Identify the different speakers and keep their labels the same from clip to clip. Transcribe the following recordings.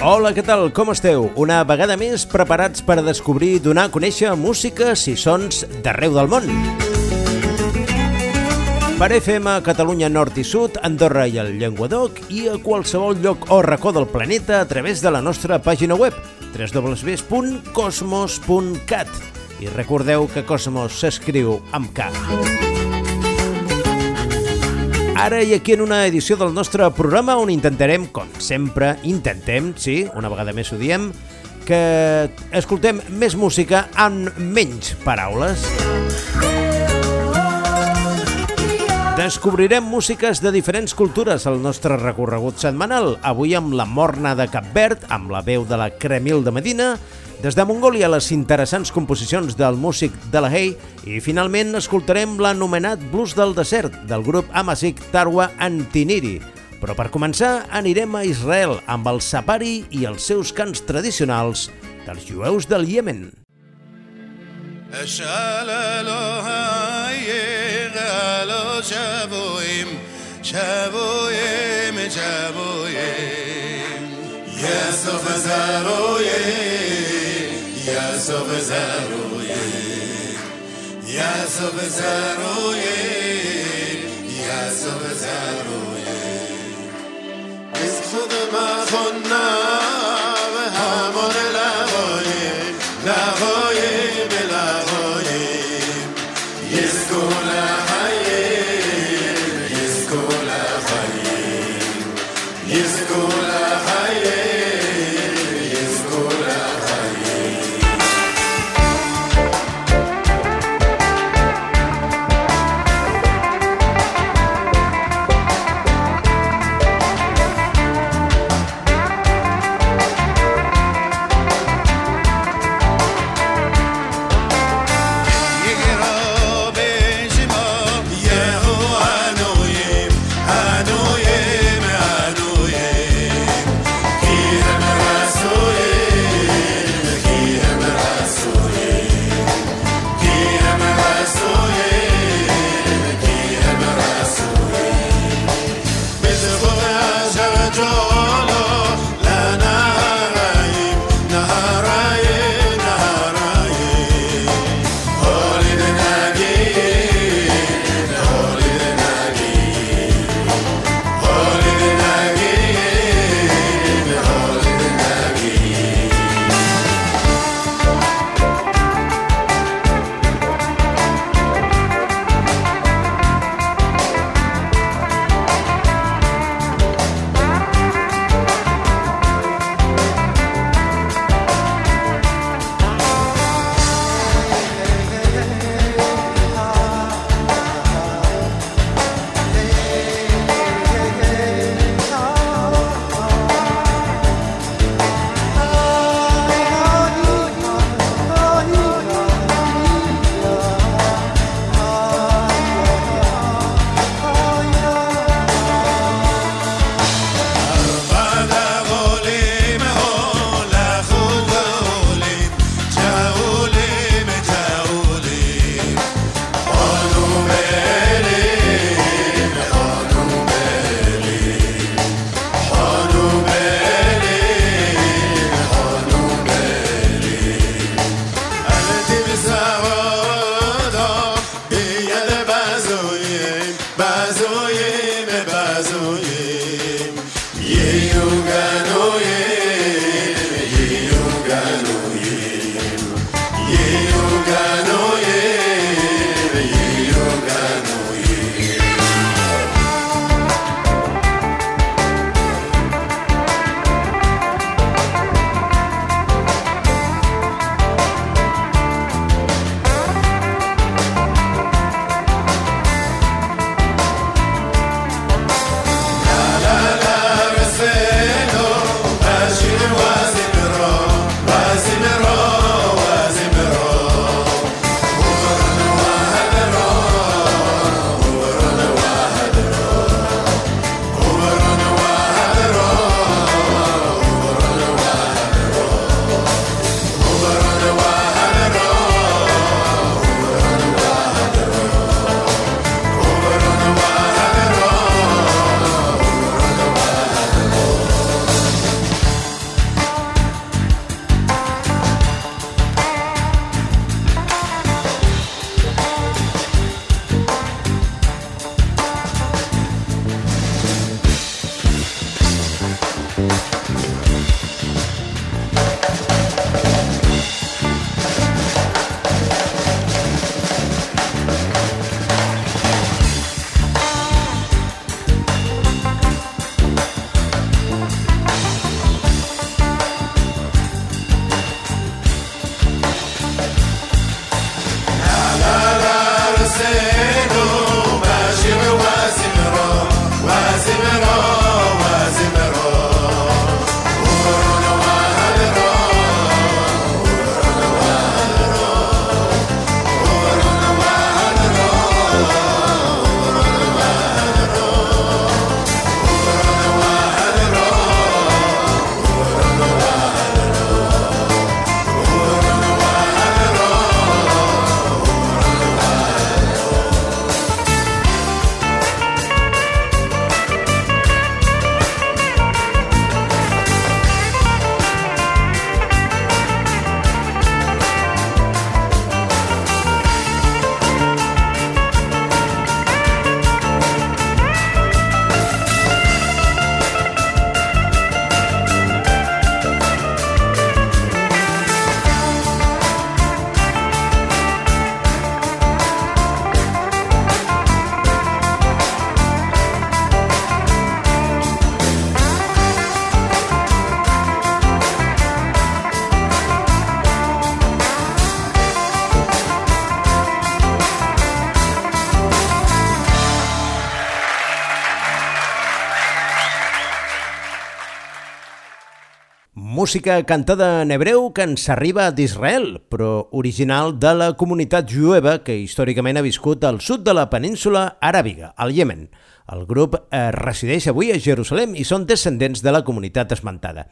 Speaker 1: Hola, què tal? Com esteu? Una vegada més preparats per descobrir i donar a conèixer músiques i sons d'arreu del món. Per FM a Catalunya Nord i Sud, Andorra i el Llenguadoc i a qualsevol lloc o racó del planeta a través de la nostra pàgina web www.cosmos.cat i recordeu que Cosmos s'escriu amb K. Ara i aquí en una edició del nostre programa on intentarem, com sempre, intentem, sí, una vegada més ho diem, que escoltem més música amb menys paraules. Descobrirem músiques de diferents cultures al nostre recorregut setmanal, avui amb la Morna de Cap Verd, amb la veu de la Cremil de Medina, des de Mongòlia, les interessants composicions del músic de la Hey i finalment escoltarem l'anomenat Blues del Desert del grup Amazigh Tarwa Antiniri. Però per començar anirem a Israel amb el Sapari i els seus cants tradicionals dels jueus del Iemen.
Speaker 2: شبویم یا به زرویه یعصا به زرویه یعصا به زرویه از خود مخون نه به همان لوایه لوایه música cantada en hebreu que ens arriba d'Israel, però original de la comunitat jueva que històricament ha viscut al sud de la península aràbiga, al Iemen. El grup eh, resideix avui a Jerusalem i són descendents de la comunitat esmentada.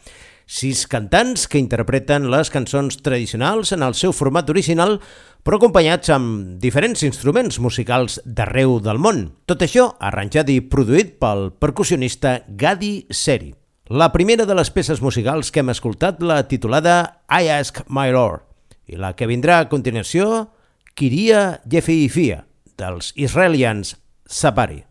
Speaker 2: Sis cantants que interpreten les cançons tradicionals en el seu format original, però acompanyats amb diferents instruments musicals d'arreu del món. Tot això arranjat i produït pel percussionista Gadi Seri. La primera de les peces musicals que hem escoltat, la titulada I Ask My Lord, i la que vindrà a continuació, Kiria Jefifia, dels israelians Sapari.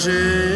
Speaker 3: nager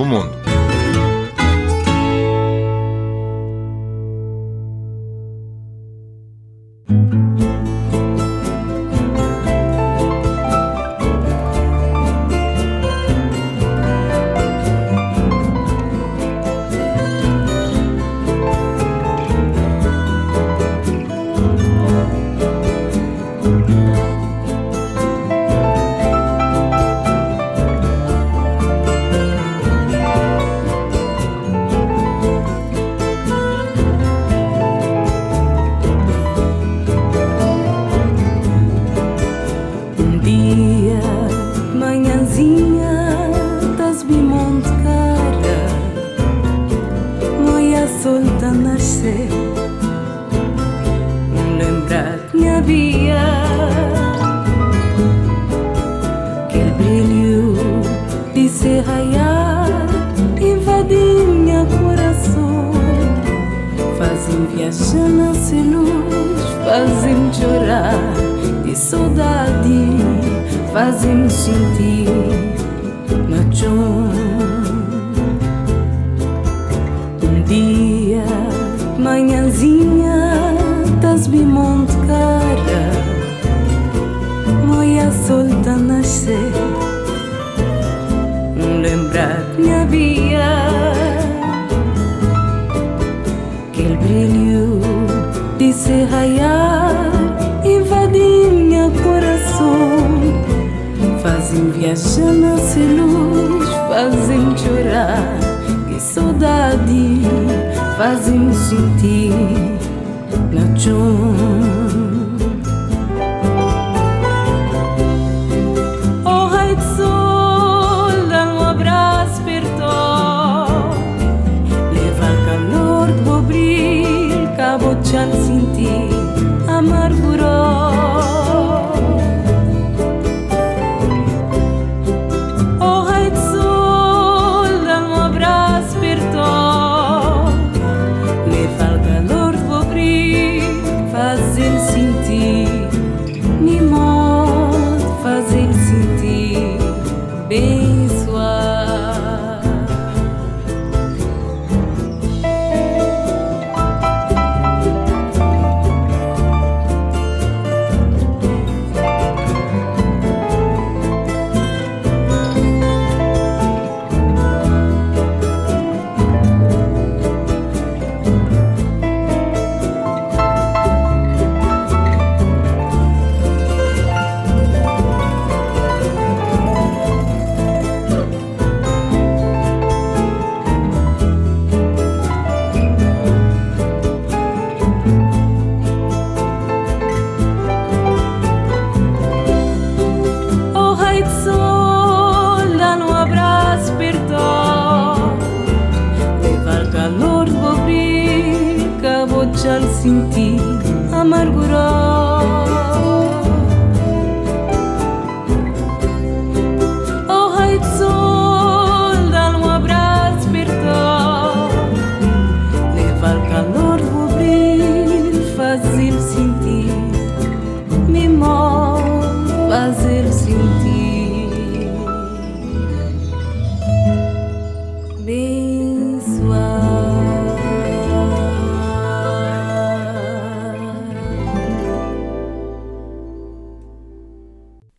Speaker 3: do mundo.
Speaker 4: Dia, manhãzinha, das bimont cara, moia solta nascer, um lembrar minha via, aquele brilho de se raiar, invadir minha coração, fazem viajar nasce luz, fazem chorar saudade, fazem sentir na chão. Um dia, manhãzinha, das bimont cara, moia solta nascer, lembrar minha via, aquele brilho de se raiar, fazem viajar nasce luz, fazem chorar de saudade, fazem sentir chão.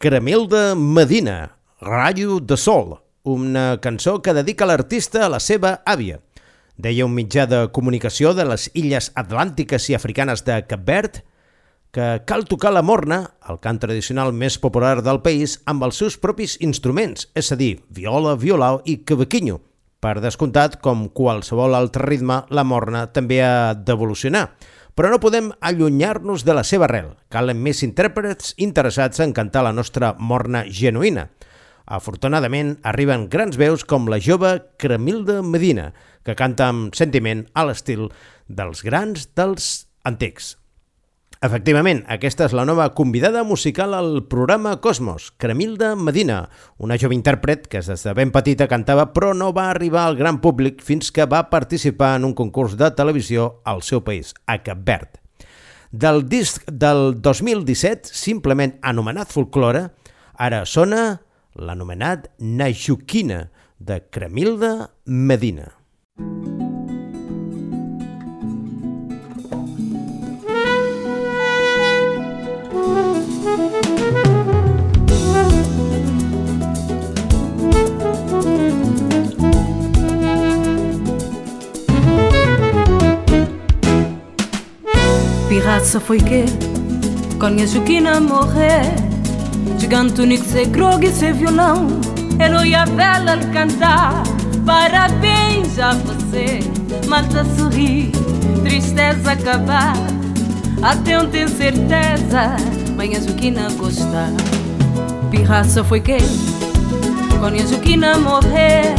Speaker 1: Cremilda Medina, Rayo de Sol, una cançó que dedica l'artista a la seva àvia. Deia un mitjà de comunicació de les illes atlàntiques i africanes de Cap Verd que cal tocar la morna, el cant tradicional més popular del país, amb els seus propis instruments, és a dir, viola, violao i cavaquinho. Per descomptat, com qualsevol altre ritme, la morna també ha d'evolucionar. Però no podem allunyar-nos de la seva arrel. Calen més intèrprets interessats en cantar la nostra morna genuïna. Afortunadament, arriben grans veus com la jove Cremilda Medina, que canta amb sentiment a l'estil dels grans dels antics. Efectivament, aquesta és la nova convidada musical al programa Cosmos, Cremilda Medina, una jove intèrpret que des de ben petita cantava però no va arribar al gran públic fins que va participar en un concurs de televisió al seu país, a Cap Verd. Del disc del 2017, simplement anomenat Folklore, ara sona l'anomenat Naixuquina, de Cremilda Medina.
Speaker 4: Pirraça raça foi que Con que zucchina morrer Gigante unico se grogue se violão ele e a vela al cantar Parabéns a você Malta sorrir Tristeza acabar Até eu tenho certeza Manhã Juquina gostar. Pirraça foi que Com a Juquina morrer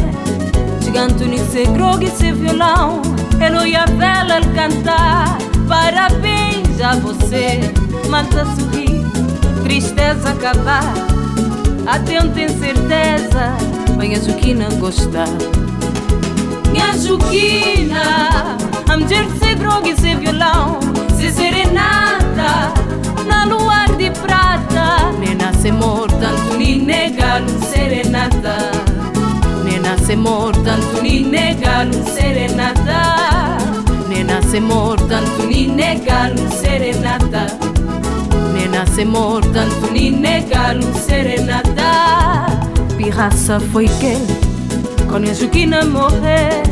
Speaker 4: Gigante unico se grogue se violão ele e a vela al cantar Parabéns a você, malta sorrir, tristeza acabar. Até um tem certeza, vem a Juquina gostar. Minha Juquina, a mulher de ser droga e ser violão, se serenata, na luar de prata. Nem nasce morta, tanto nem nega serenata. Nem nasce morta, tanto nem nega serenata. Ne nasce morta, tanto ni negalo serenata. Ne nasce morta, tanto ni negalo serenata. Pirraça foi que, quando a Juquina morrer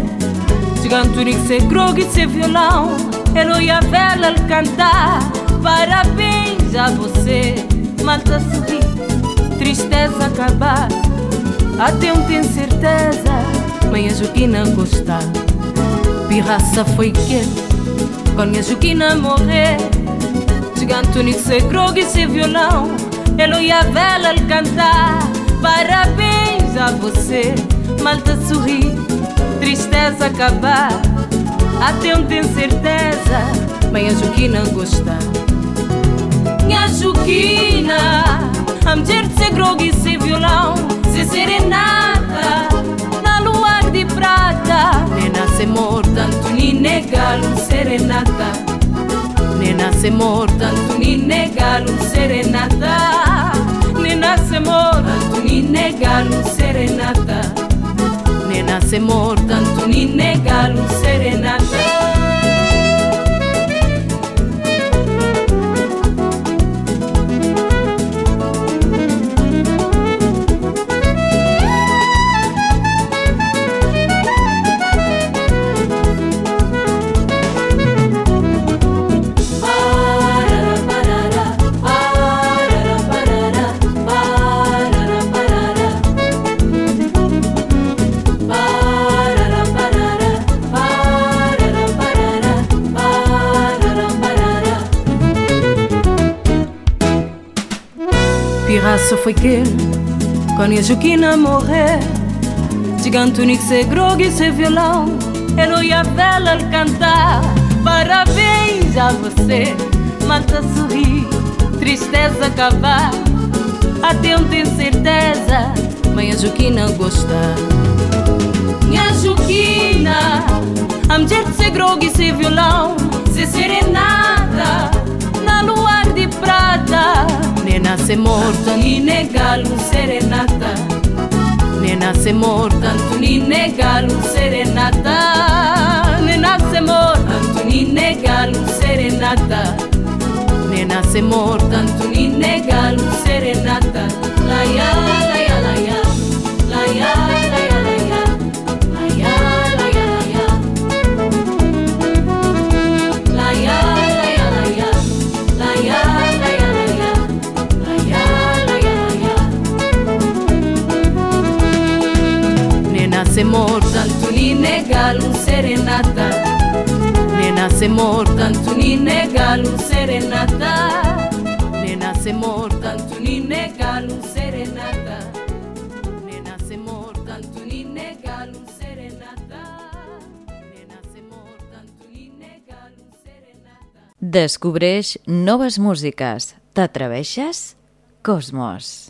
Speaker 4: Gigante que ser grog e ser violão e a vela cantar. Parabéns a você, malta sorrir Tristeza acabar. Até um tem certeza Mãe a Juquina gostar pirraça foi que minha Juquina morrer Gigante de seu grogue e seu violão Eloia vela al cantar. Parabéns a você Malta sorrir Tristeza acabar. Até onde tem certeza Banha juquina gostar gosta juquina A mulher de se grogue e seu violão Se serenar se mordan, tu ni negal un serenata. Nena se mordan, tu ni negal un serenata. Nena se mordan, tu ni negal un serenata. Nena se mordan, ni negal un serenata. Yeshukina morrer Gigantunik se grogue se violão Herói a vela al cantar. Parabéns a você Mata sorrir Tristeza acabar Até eu tenho certeza Minha Juquina gostar Minha Juquina A mulher se grogue se violão Se serenada Nena se morta, ni negar serenata. Nena se morta, ni negar un serenata. Nena se morta, ni negar un serenata. Nena se morta, ni negar serenata. La ya, la. Morta, tanto ni negalo serenata Ne nasce morta, tanto ni negalo serenata Ne nasce morta, tanto ni negalo serenata Ne nasce morta, serenata Ne nasce morta, serenata
Speaker 5: Descobreix noves músiques. T'atreveixes? Cosmos.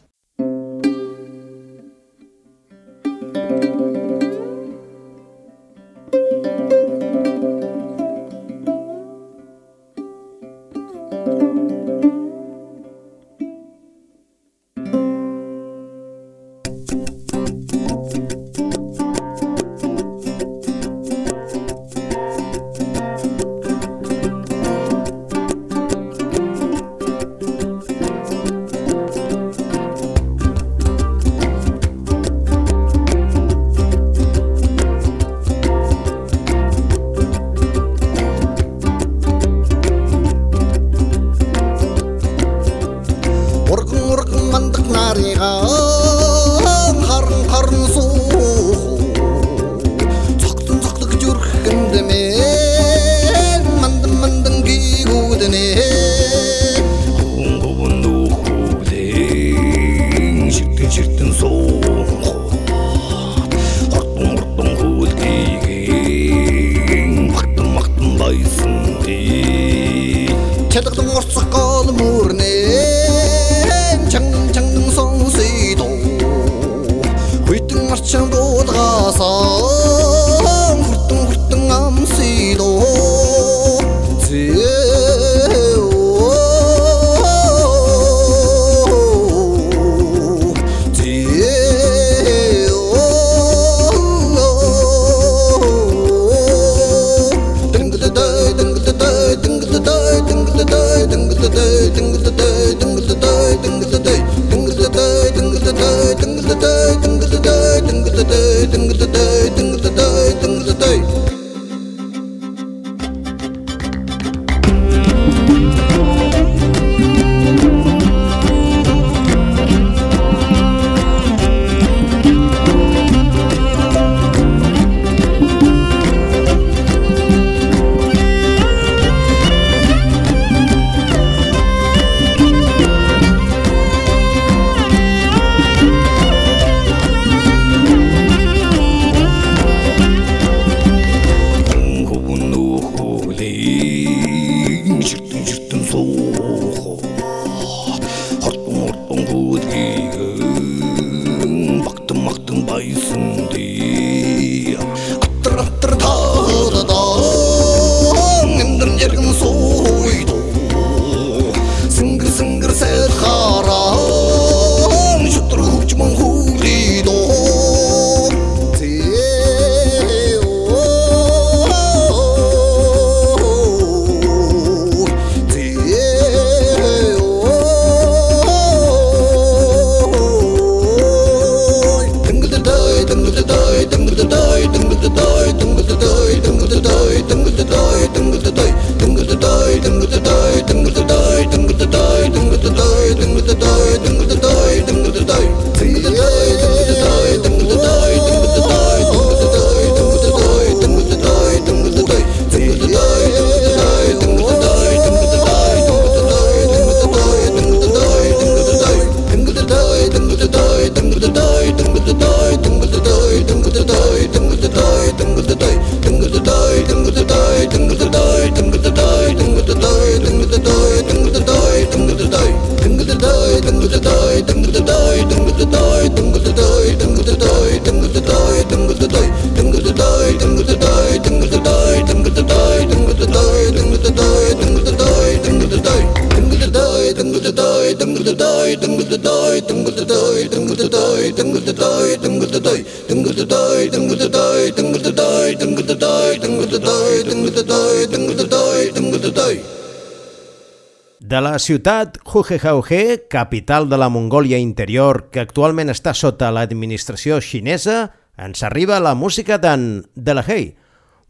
Speaker 1: Ciutat Hujehauhe, capital de la Mongòlia interior, que actualment està sota l'administració xinesa, ens arriba la música d'en Delahey,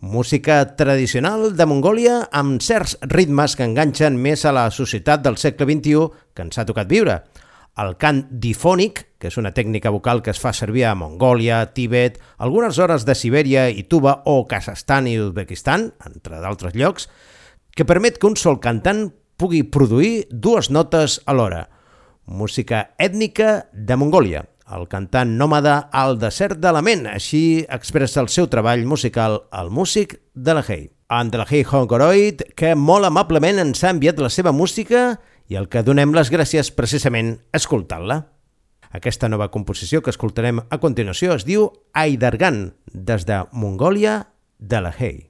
Speaker 1: música tradicional de Mongòlia amb certs ritmes que enganxen més a la societat del segle XXI que ens ha tocat viure. El cant difònic, que és una tècnica vocal que es fa servir a Mongòlia, Tíbet, algunes hores de Sibèria i Tuba o Kazakhstan i Uzbekistan, entre d'altres llocs, que permet que un sol cantant pugui produir dues notes alhora. Música ètnica de Mongòlia. El cantant nòmada al desert de la ment, així expressa el seu treball musical, el músic de la Hei. en Delahey Hongoroid, que molt amablement ens ha enviat la seva música i el que donem les gràcies precisament escoltant-la. Aquesta nova composició que escoltarem a continuació es diu Aidargan, des de Mongòlia, Delahey.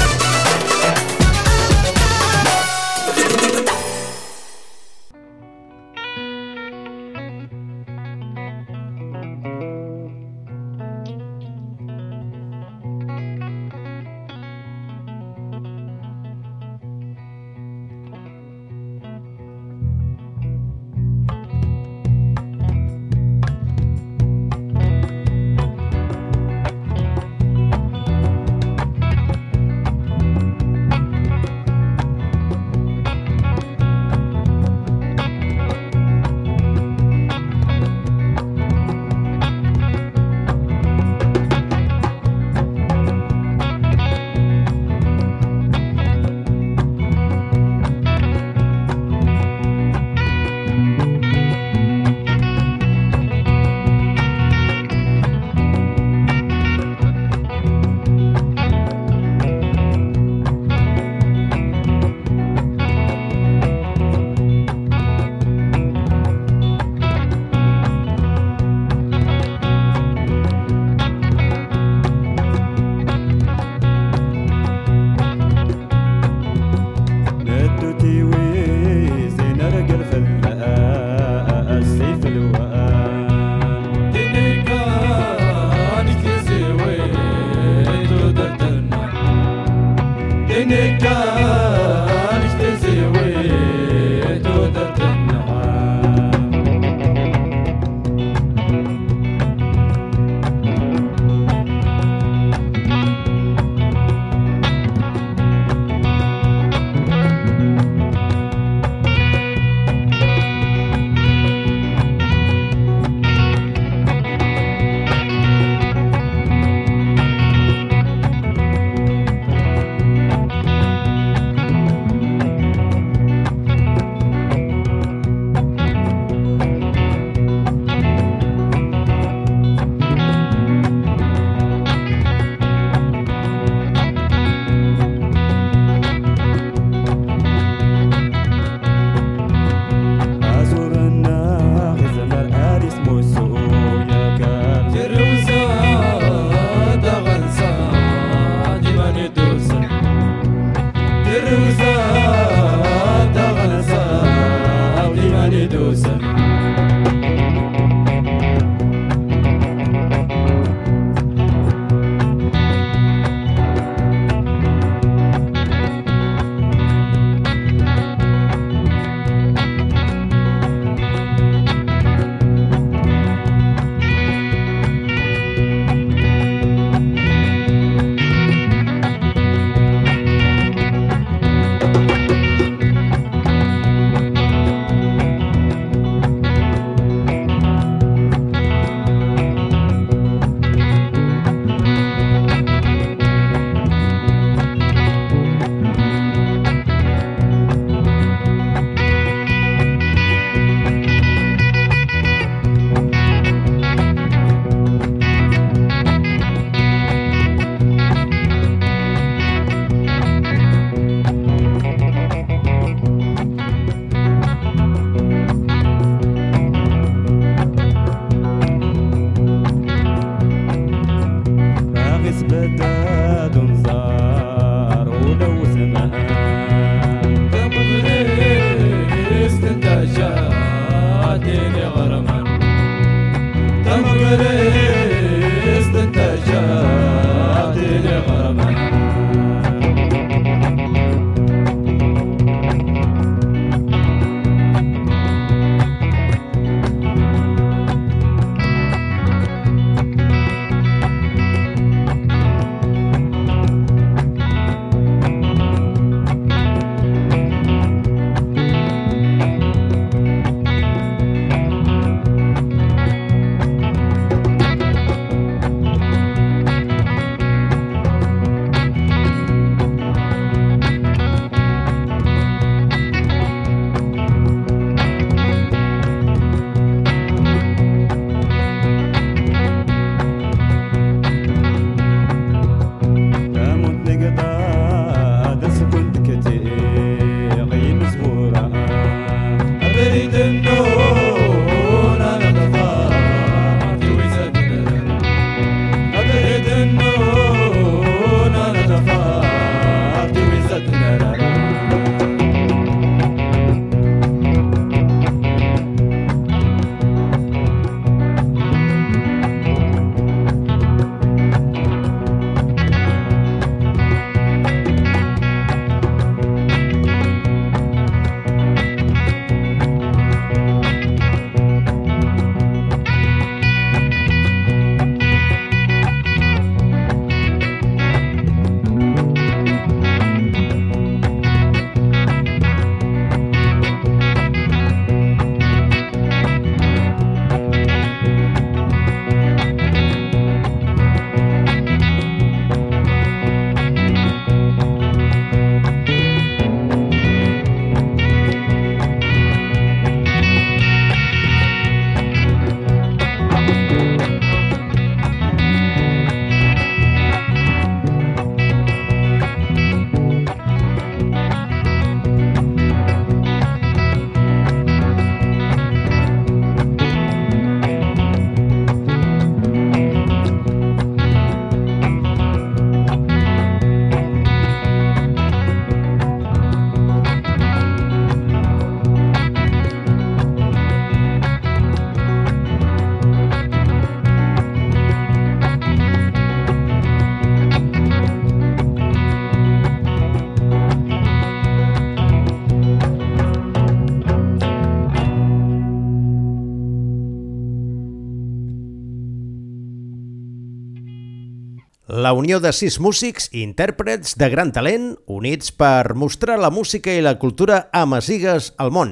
Speaker 1: La unió de sis músics i intèrprets de gran talent units per mostrar la música i la cultura amazigues al món.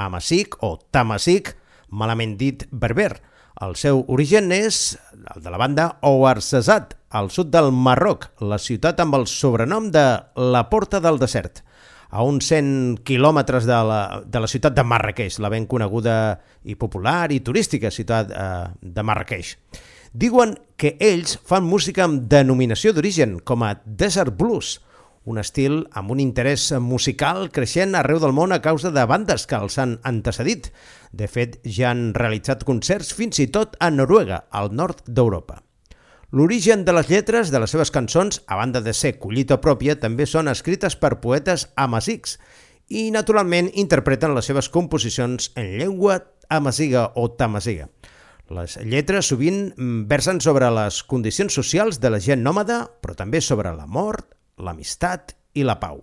Speaker 1: Amazic o Tamazic, malament dit berber. El seu origen és el de la banda Ouarzazate, al sud del Marroc, la ciutat amb el sobrenom de la Porta del Desert a uns 100 quilòmetres de la, de la ciutat de Marrakeix, la ben coneguda i popular i turística ciutat eh, de Marrakeix. Diuen que ells fan música amb denominació d'origen, com a Desert Blues, un estil amb un interès musical creixent arreu del món a causa de bandes que els han antecedit. De fet, ja han realitzat concerts fins i tot a Noruega, al nord d'Europa. L'origen de les lletres de les seves cançons, a banda de ser collita pròpia, també són escrites per poetes amazics i, naturalment, interpreten les seves composicions en llengua amaziga o tamaziga. Les lletres sovint mm, versen sobre les condicions socials de la gent nòmada, però també sobre la mort, l'amistat i la pau.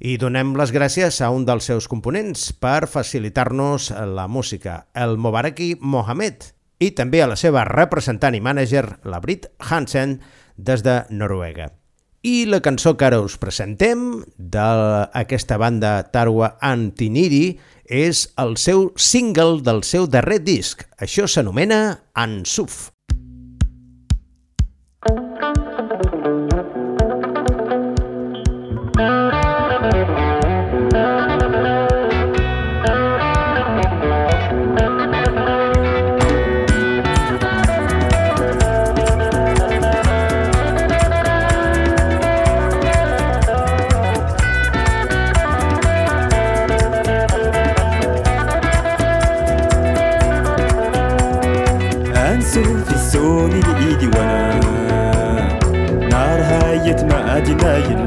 Speaker 1: I donem les gràcies a un dels seus components per facilitar-nos la música, el Mobaraki Mohamed, i també a la seva representant i mànager, la Brit Hansen, des de Noruega. I la cançó que ara us presentem d'aquesta banda Tarwa Antiniri és el seu single del seu darrer disc. Això s'anomena Ansuf.
Speaker 6: değil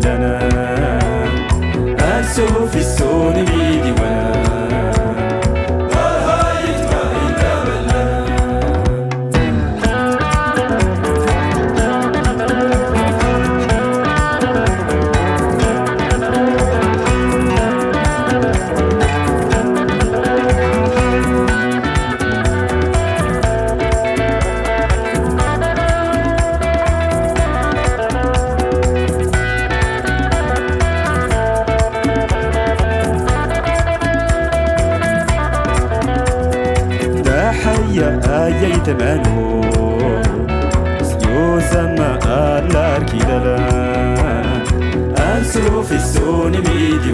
Speaker 6: حيا آيا يتمانو سيوزا ما أرلار كيدلا أنسو في السون بيدي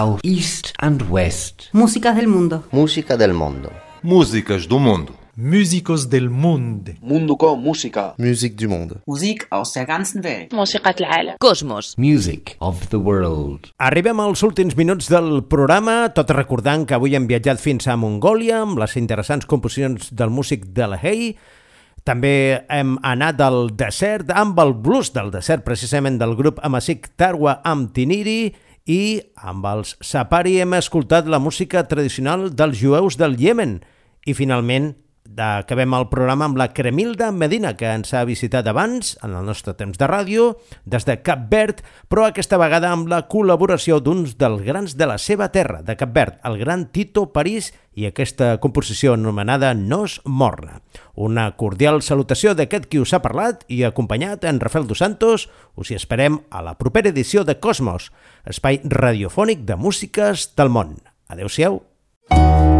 Speaker 7: South, East and West.
Speaker 8: Músicas del mundo.
Speaker 9: Música del mundo.
Speaker 3: Músicas do mundo.
Speaker 10: Músicos del mundo.
Speaker 11: Munduko Musica.
Speaker 12: Musik du Monde.
Speaker 13: Musik aus der ganzen Welt. موسيقى العالم.
Speaker 14: Cosmos.
Speaker 7: Music of the world.
Speaker 1: Arribem als últims minuts del programa, tot recordant que avui hem viatjat fins a Mongòlia amb les interessants composicions del músic de la Hey. També hem anat al desert amb el blues del desert, precisament del grup Amasik Tarwa amb Tiniri, i amb els Sapari hem escoltat la música tradicional dels jueus del Iemen. I finalment acabem el programa amb la Cremilda Medina, que ens ha visitat abans, en el nostre temps de ràdio, des de Cap Verd, però aquesta vegada amb la col·laboració d'uns dels grans de la seva terra, de Cap Verd, el gran Tito París, i aquesta composició anomenada Nos Morna. Una cordial salutació d'aquest qui us ha parlat i acompanyat en Rafael Dos Santos, us hi esperem a la propera edició de Cosmos, espai radiofònic de músiques del món. Adéu-siau.
Speaker 4: Se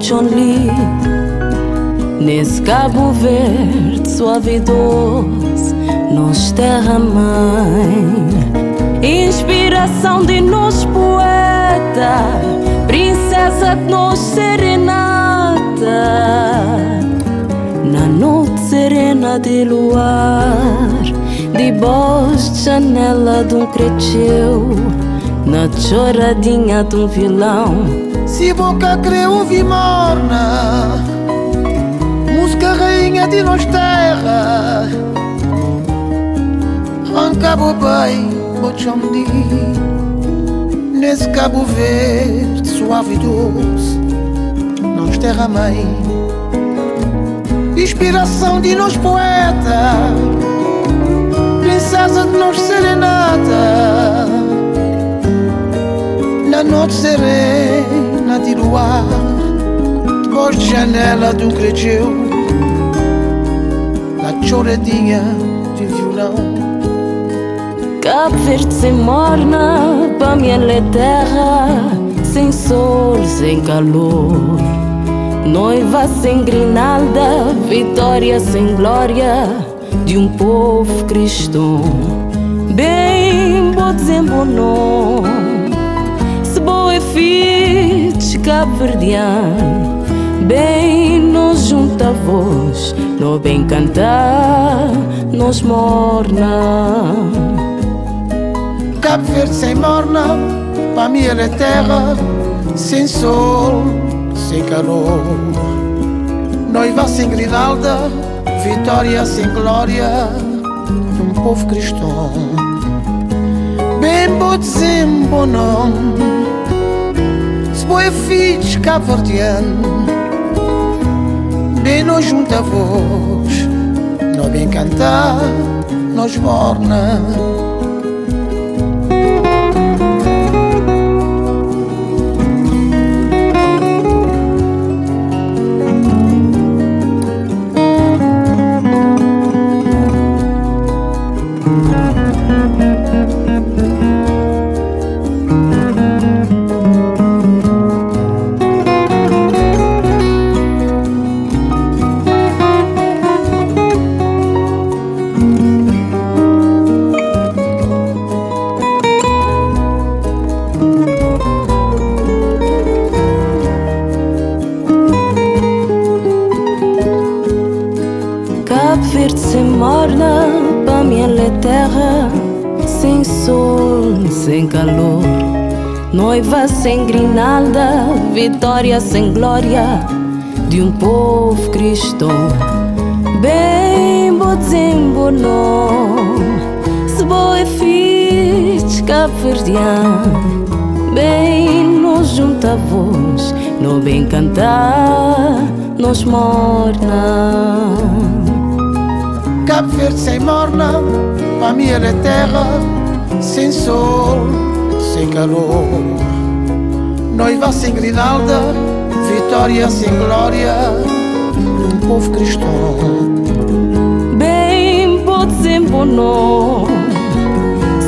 Speaker 4: bai bochonli, nesse cabo verde suave doce, nos terra mãe. Inspiração de nos poeta, princesa de nos serenata. Na noite serena de luar Debaixo de janela de um creteu Na choradinha de um vilão
Speaker 15: Se boca creu morna Música rainha de nós terra. Rancabo bem, bochomdi Nesse cabo verde, suave e doce Nós terra mãe Inspiração de nós poeta Princesa de nós serenata Na noite serena de luar Depois de janela de um creteu Na choradinha de violão
Speaker 4: Cabo Verde sem morna, pra mim ela é terra, sem sol, sem calor. Noiva sem grinalda, vitória sem glória de um povo cristão. Bem, vou dizer bom nome, se boa é filho de Cabo Verdeano. Bem, nos junta voz, no bem cantar, nos morna.
Speaker 15: Cabo Verde sem morna, para mim ela é terra, sem sol, sem calor. Noiva sem grinalda, vitória sem glória um povo cristão. Bem dizer bom nome, boé filhos cabo-verdiano De nós muita voz Não bem cantar, nós morna
Speaker 4: noiva sem grinalda, vitória sem glória de um povo cristão. Bem bozembono, se boa fiz cabo-verdiano, bem nos junta voz, no bem cantar, nos morna.
Speaker 15: Cabo Verde sem morna, a minha é terra sem sol sem calor. Noiva sem grinalda, vitória sem glória do povo cristão.
Speaker 4: Bem pode ser bom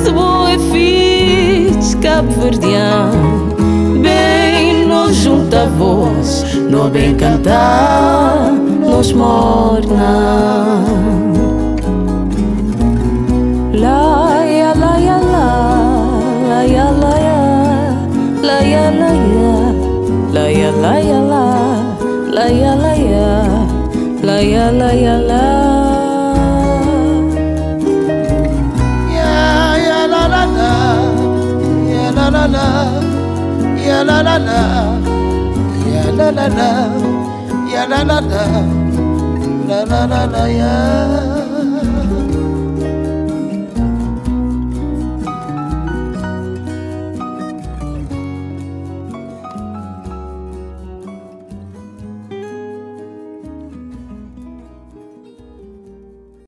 Speaker 4: se boa fiz cabo-verdiano. Bem nos junta voz, no bem cantar, nos morna. Ya la ya la ya la ya la la ya la ya la ya la ya la
Speaker 15: ya ya la la la ya la la la ya la la la ya la la la ya la la la la la la la ya